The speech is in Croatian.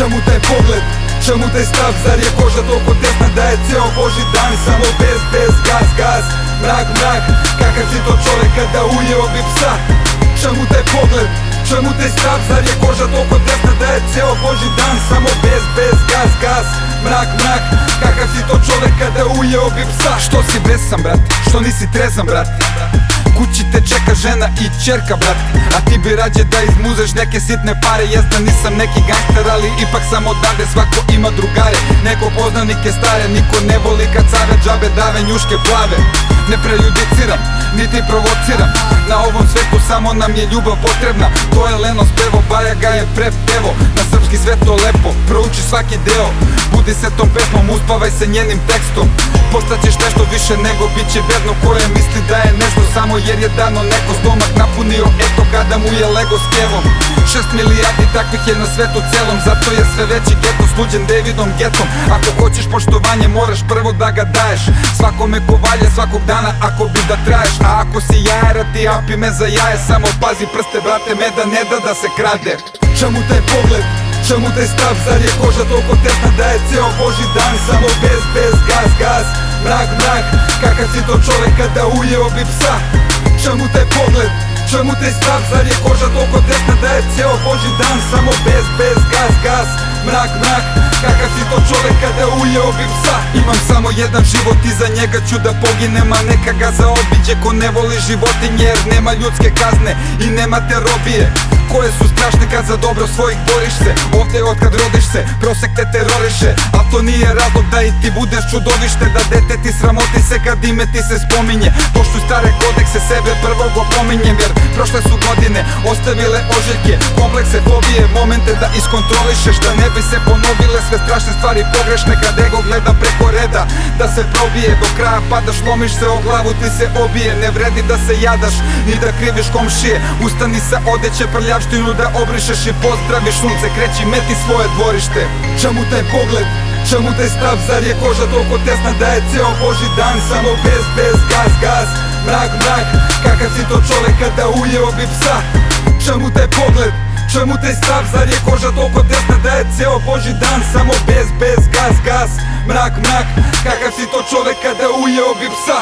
Čemu taj pogled, čemu taj stav, zar je koža toliko tesna da je ceo boži dan Samo bez, bez, gas, gas, mrak, mrak Kakav si to čovek kada ujeo bi psa? Čemu taj pogled, čemu taj stav, zar je koža toliko tesna da je ceo boži dan Samo bez, bez, gas, gas, mrak, mrak Kakav si to čovek kada ujeo bi psa? Što si besan brat, što nisi trezan brat? Kući žena i čerka brat. A ti bi rađe da izmuzeš neke sitne pare. Jesda nisam neki gangster ali ipak sam odavde. Svako ima drugare, neko poznanike stare. Niko ne voli kad care džabe dave njuške plave. Ne prejudiciram, niti provociram. Na ovom svetu samo nam je ljubav potrebna. To je Leno spevo, Baja ga je prepevo. Na srpski sve to lepo, prouči svaki deo. Budi se tom pesmom, uspavaj se njenim tekstom. Postaćeš nešto više nego bit će bedno. Koje misli da je nešto jer je dano neko stomak napunio Eto kada mu je lego s kevom. Šest milijardi takvih je na svetu celom Zato je sve veći geto sluđen Davidom Getom. Ako hoćeš poštovanje moraš prvo da ga daješ. Svakome ko valja svakog dana ako bi da traješ. A ako si jajera ti api me za jaje. Samo pazi prste brate me da ne da da se krade. Čemu taj pogled, čemu taj stav, zar je koža toliko tesna da je ceo boži dan Samo bez, bez, gas, gas, mrak, mrak Kakav si to čovek kada ujeo bi psa Čemu taj pogled, čemu taj stav, zar je koža toliko tesna da je ceo boži dan Samo bez, bez, gas, gas, mrak, mrak. Kakav si to čovek kada ujeo bi psa? Imam samo jedan život i za njega ću da poginem A neka ga zaobiđe ko ne voli životinje Jer nema ljudske kazne i nema te robije koje su strašne kad za dobro svojih boriš se. Ovdje od kad rodiš se, prosek te teroriše. A to nije razlog da i ti budeš čudovište Da dete ti sramoti se kad ime ti se spominje. Poštuj stare kodekse, sebe prvog opominjem Jer prošle su godine ostavile ožiljke Komplekse, fobije, momente da iskontrolišeš Da ne bi se ponovile sve strašne stvari pogrešne Kad ego gleda preko reda da se probije Do kraja padaš, lomiš se o glavu ti se obije Ne vredi da se jadaš, ni da kriviš komšije Ustani sa odeće prljavštinu da obrišeš i pozdraviš Sunce kreći, meti svoje dvorište. Čemu taj pogled, čemu taj stav, zar je koža toliko tesna da je ceo boži dan Samo bez, bez, gas, gas, mrak, mrak. Kakav si to čovek kada ujeo bi psa? Čemu taj pogled, čemu taj stav, zar je koža toliko tesna da je ceo boži dan Samo bez, bez, gas, gas, mrak, mrak. Kakav si to čovek kada ujeo bi psa